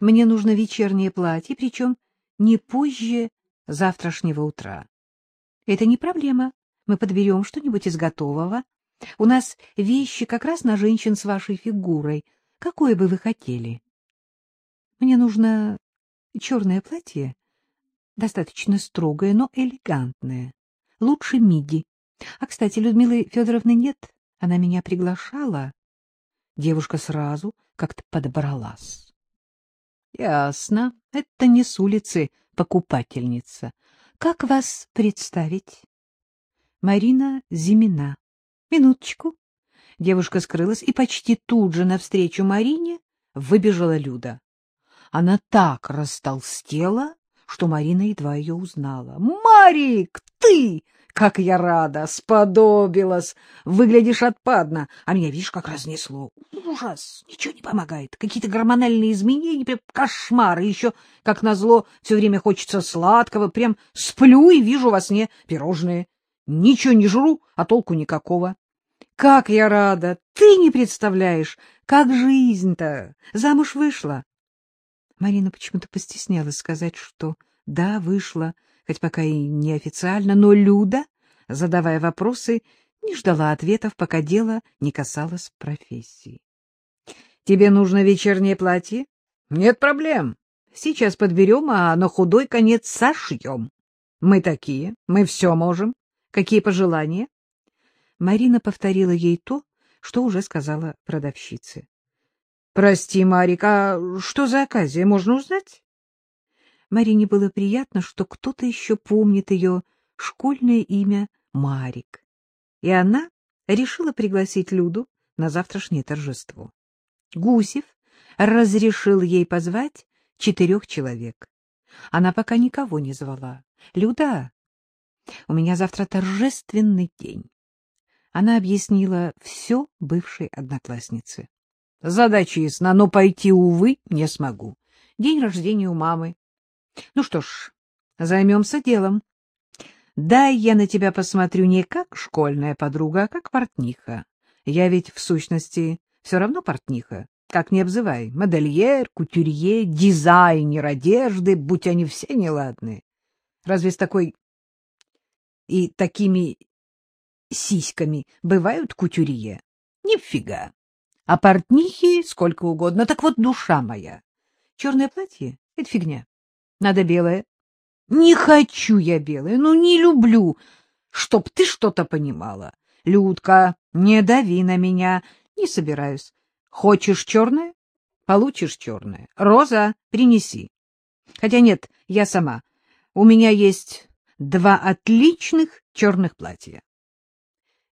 Мне нужно вечернее платье, причем не позже завтрашнего утра. Это не проблема. Мы подберем что-нибудь из готового. У нас вещи как раз на женщин с вашей фигурой. Какое бы вы хотели? Мне нужно черное платье, достаточно строгое, но элегантное. Лучше миди. А, кстати, Людмилы Федоровны нет. Она меня приглашала. Девушка сразу как-то подобралась. — Ясно. Это не с улицы покупательница. Как вас представить? — Марина Зимина. — Минуточку. Девушка скрылась, и почти тут же навстречу Марине выбежала Люда. Она так растолстела, что Марина едва ее узнала. — Марик, ты! Как я рада! Сподобилась! Выглядишь отпадно, а меня, видишь, как разнесло. Ужас! Ничего не помогает. Какие-то гормональные изменения, прям кошмар. И еще, как назло, все время хочется сладкого. Прям сплю и вижу во сне пирожные. Ничего не жру, а толку никакого. Как я рада! Ты не представляешь, как жизнь-то! Замуж вышла. Марина почему-то постеснялась сказать, что да, вышла, хоть пока и неофициально, но Люда, задавая вопросы, не ждала ответов, пока дело не касалось профессии. — Тебе нужно вечернее платье? — Нет проблем. Сейчас подберем, а на худой конец сошьем. Мы такие, мы все можем. Какие пожелания? Марина повторила ей то, что уже сказала продавщице. — Прости, Марик, а что за оказия, можно узнать? Марине было приятно, что кто-то еще помнит ее школьное имя Марик, и она решила пригласить Люду на завтрашнее торжество. Гусев разрешил ей позвать четырех человек. Она пока никого не звала. — Люда, у меня завтра торжественный день. Она объяснила все бывшей однокласснице. Задача ясна, но пойти, увы, не смогу. День рождения у мамы. Ну что ж, займемся делом. Дай я на тебя посмотрю не как школьная подруга, а как портниха. Я ведь, в сущности, все равно портниха. Как не обзывай, модельер, кутюрье, дизайнер одежды, будь они все неладные. Разве с такой и такими сиськами бывают кутюрье? Нифига. А портнихи сколько угодно. Так вот, душа моя. Черное платье — это фигня. Надо белое. Не хочу я белое, ну не люблю, чтоб ты что-то понимала. Людка, не дави на меня. Не собираюсь. Хочешь черное? Получишь черное. Роза, принеси. Хотя нет, я сама. У меня есть два отличных черных платья.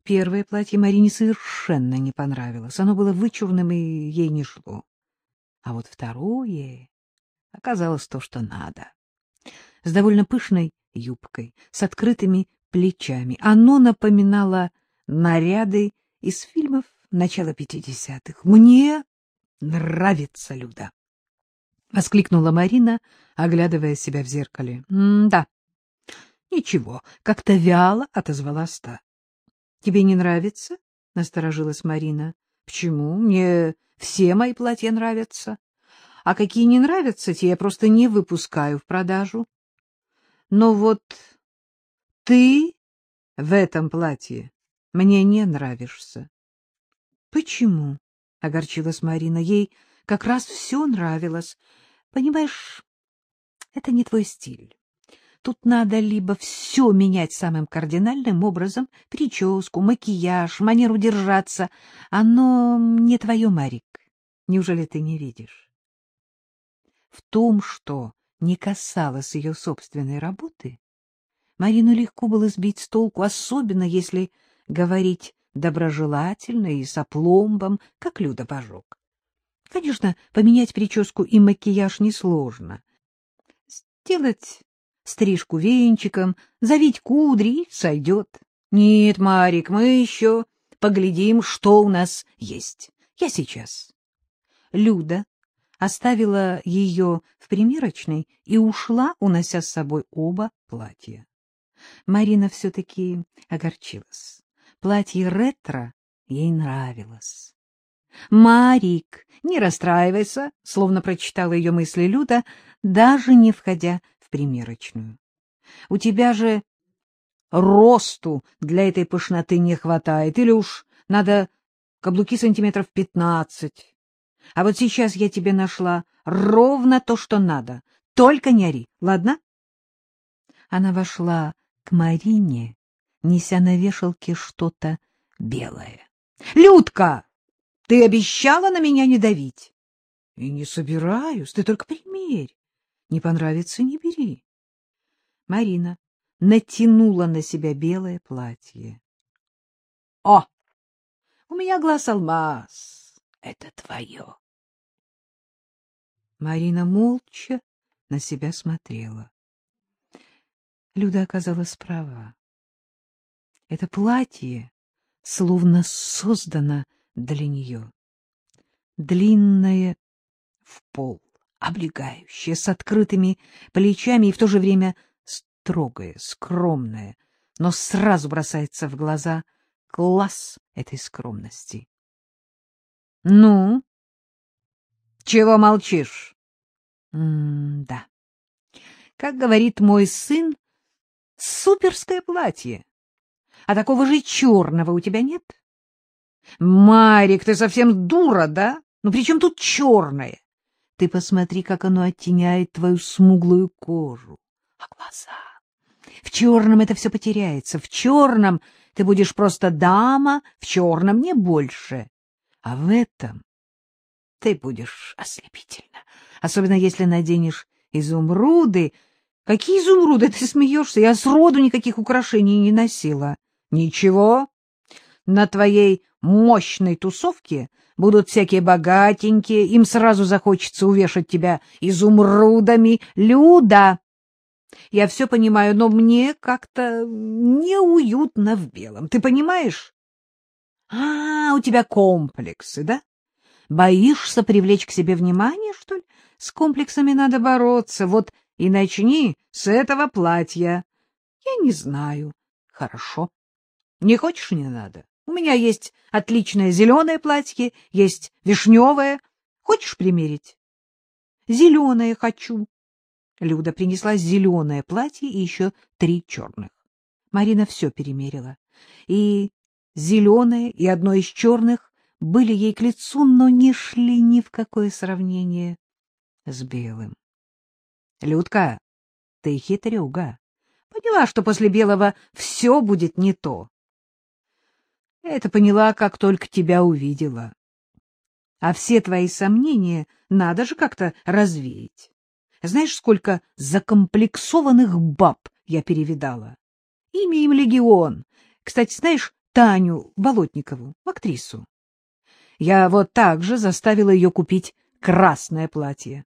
Первое платье Марине совершенно не понравилось. Оно было вычурным и ей не шло. А вот второе оказалось то, что надо. С довольно пышной юбкой, с открытыми плечами. Оно напоминало наряды из фильмов начала пятидесятых. Мне нравится Люда. — воскликнула Марина, оглядывая себя в зеркале. — Да. — Ничего, как-то вяло отозвалась та. — Тебе не нравится? — насторожилась Марина. — Почему? Мне все мои платья нравятся. А какие не нравятся, те я просто не выпускаю в продажу. Но вот ты в этом платье мне не нравишься. — Почему? — огорчилась Марина. Ей как раз все нравилось. Понимаешь, это не твой стиль. Тут надо либо все менять самым кардинальным образом, прическу, макияж, манеру держаться. Оно не твое, Марик. Неужели ты не видишь? В том, что не касалось ее собственной работы, Марину легко было сбить с толку, особенно если говорить доброжелательно и с опломбом, как Люда Божок. Конечно, поменять прическу и макияж несложно. Сделать стрижку венчиком, завить кудри сойдет. Нет, Марик, мы еще поглядим, что у нас есть. Я сейчас. Люда оставила ее в примерочной и ушла, унося с собой оба платья. Марина все-таки огорчилась. Платье ретро ей нравилось. Марик, не расстраивайся, словно прочитала ее мысли Люда, даже не входя в примерочную. У тебя же росту для этой пышноты не хватает, или уж надо каблуки сантиметров пятнадцать. А вот сейчас я тебе нашла ровно то, что надо. Только не ори, ладно? Она вошла к Марине, неся на вешалке что-то белое. — Людка, ты обещала на меня не давить? — И не собираюсь, ты только примерь. Не понравится — не бери. Марина натянула на себя белое платье. — О, у меня глаз алмаз. Это твое. Марина молча на себя смотрела. Люда оказалась права. Это платье словно создано для нее. Длинное в пол, облегающее, с открытыми плечами и в то же время строгое, скромное, но сразу бросается в глаза класс этой скромности. — Ну? Чего молчишь? — Да. Как говорит мой сын, суперское платье. А такого же черного у тебя нет? — Марик, ты совсем дура, да? Ну при чем тут черное? Ты посмотри, как оно оттеняет твою смуглую кожу. А глаза? В черном это все потеряется. В черном ты будешь просто дама, в черном не больше. А в этом ты будешь ослепительно. Особенно если наденешь изумруды. Какие изумруды? Ты смеешься? Я сроду никаких украшений не носила. Ничего. На твоей мощной тусовке будут всякие богатенькие, им сразу захочется увешать тебя изумрудами. Люда! Я все понимаю, но мне как-то неуютно в белом. Ты понимаешь? А, у тебя комплексы, да? Боишься привлечь к себе внимание, что ли? С комплексами надо бороться. Вот и начни с этого платья. Я не знаю. Хорошо. Не хочешь — не надо. У меня есть отличное зеленое платье, есть вишневое. Хочешь примерить? Зеленое хочу. Люда принесла зеленое платье и еще три черных. Марина все перемерила. И зеленое, и одно из черных были ей к лицу, но не шли ни в какое сравнение с белым. — Людка, ты хитрюга. Поняла, что после белого все будет не то. Это поняла, как только тебя увидела. А все твои сомнения надо же как-то развеять. Знаешь, сколько закомплексованных баб я перевидала? Имя им легион. Кстати, знаешь Таню Болотникову, актрису? Я вот так же заставила ее купить красное платье.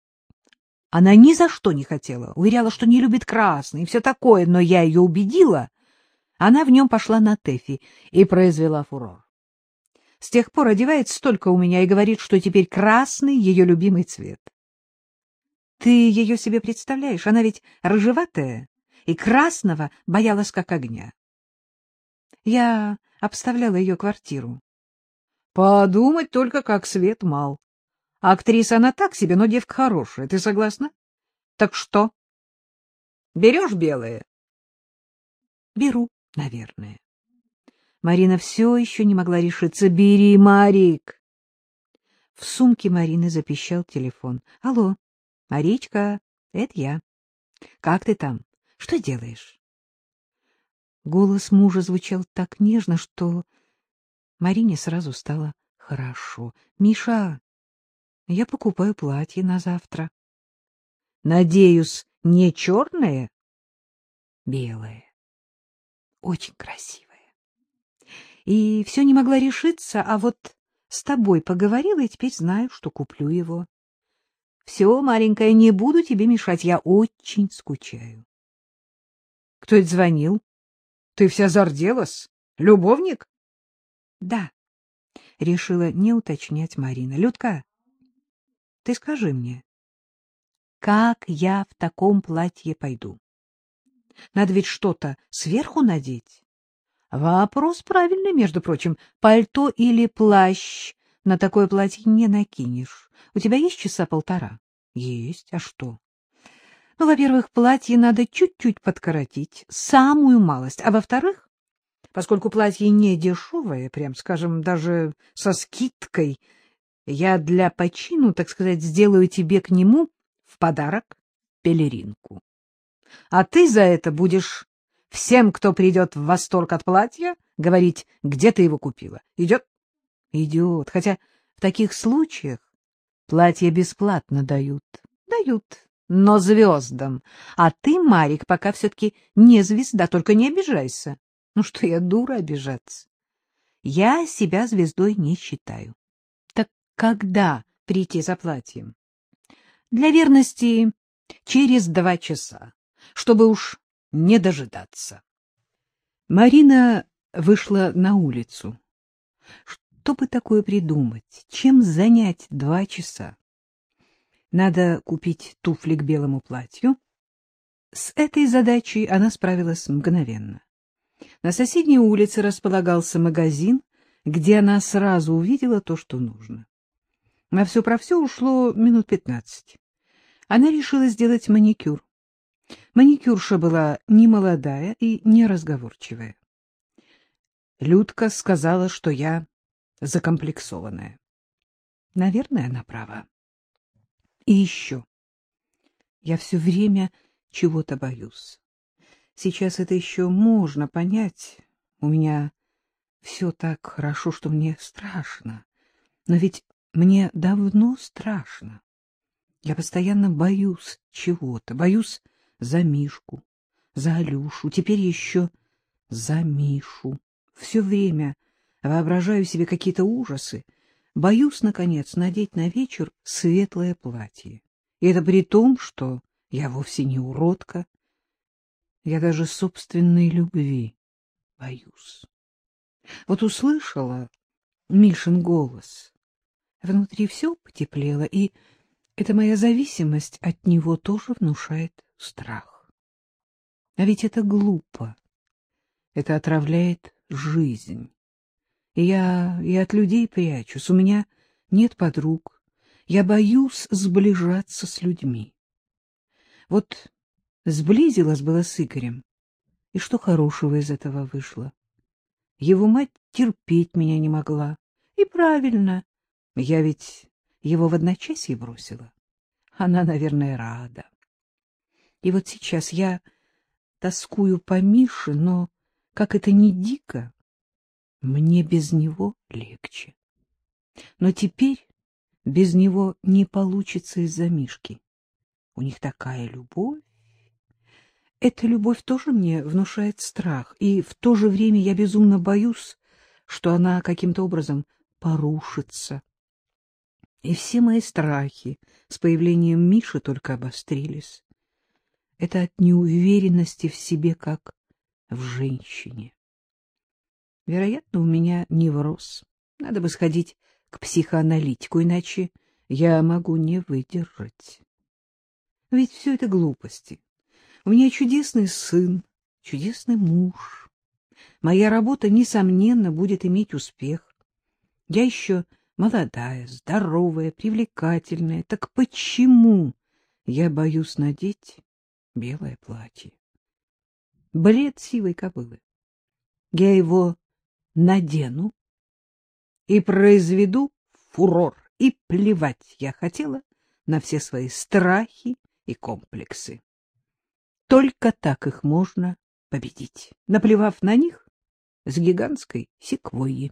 Она ни за что не хотела, уверяла, что не любит красный и все такое, но я ее убедила. Она в нем пошла на Тэфи и произвела фурор. С тех пор одевается столько у меня и говорит, что теперь красный — ее любимый цвет. Ты ее себе представляешь? Она ведь рыжеватая и красного боялась как огня. Я обставляла ее квартиру. Подумать только, как свет мал. Актриса она так себе, но девка хорошая. Ты согласна? Так что? Берешь белое? Беру, наверное. Марина все еще не могла решиться. Бери, Марик. В сумке Марины запищал телефон. Алло. Маричка, это я. Как ты там? Что делаешь? Голос мужа звучал так нежно, что Марине сразу стало хорошо. Миша, я покупаю платье на завтра. Надеюсь, не черное? Белое. Очень красивое. И все не могла решиться, а вот с тобой поговорила, и теперь знаю, что куплю его. Все, маленькая, не буду тебе мешать, я очень скучаю. Кто это звонил? Ты вся зарделась? Любовник? Да, решила не уточнять Марина. Людка, ты скажи мне, как я в таком платье пойду? Надо ведь что-то сверху надеть. Вопрос правильный, между прочим, пальто или плащ на такое платье не накинешь. У тебя есть часа полтора? Есть. А что? Ну, во-первых, платье надо чуть-чуть подкоротить, самую малость. А во-вторых, поскольку платье не дешевое, прям скажем, даже со скидкой, я для почину, так сказать, сделаю тебе к нему в подарок пелеринку. А ты за это будешь всем, кто придет в восторг от платья, говорить, где ты его купила. Идет? Идет. Хотя в таких случаях платье бесплатно дают. Дают, но звездам. А ты, Марик, пока все-таки не звезда, только не обижайся. Ну что я, дура, обижаться? Я себя звездой не считаю. Так когда прийти за платьем? Для верности через два часа, чтобы уж не дожидаться. Марина вышла на улицу. Что бы такое придумать? Чем занять два часа? Надо купить туфли к белому платью. С этой задачей она справилась мгновенно. На соседней улице располагался магазин, где она сразу увидела то, что нужно. На все про все ушло минут пятнадцать. Она решила сделать маникюр. Маникюрша была не молодая и не разговорчивая. Людка сказала, что я закомплексованная. Наверное, она права. И еще. Я все время чего-то боюсь. Сейчас это еще можно понять. У меня все так хорошо, что мне страшно. Но ведь мне давно страшно. Я постоянно боюсь чего-то, боюсь за Мишку, за Алюшу, теперь еще за Мишу. Все время воображаю себе какие-то ужасы, боюсь, наконец, надеть на вечер светлое платье. И это при том, что я вовсе не уродка. Я даже собственной любви боюсь. Вот услышала Мишин голос. Внутри все потеплело, и эта моя зависимость от него тоже внушает страх. А ведь это глупо. Это отравляет жизнь. Я и от людей прячусь. У меня нет подруг. Я боюсь сближаться с людьми. Вот сблизилась была с Игорем. И что хорошего из этого вышло? Его мать терпеть меня не могла. И правильно. Я ведь его в одночасье бросила. Она, наверное, рада. И вот сейчас я тоскую по Мише, но, как это не дико, мне без него легче. Но теперь без него не получится из-за Мишки. У них такая любовь. Эта любовь тоже мне внушает страх, и в то же время я безумно боюсь, что она каким-то образом порушится. И все мои страхи с появлением Миши только обострились. Это от неуверенности в себе, как в женщине. Вероятно, у меня невроз. Надо бы сходить к психоаналитику, иначе я могу не выдержать. Ведь все это глупости. У меня чудесный сын, чудесный муж. Моя работа, несомненно, будет иметь успех. Я еще молодая, здоровая, привлекательная. Так почему я боюсь надеть белое платье. Бред сивой кобылы. Я его надену и произведу фурор, и плевать я хотела на все свои страхи и комплексы. Только так их можно победить, наплевав на них с гигантской секвойи.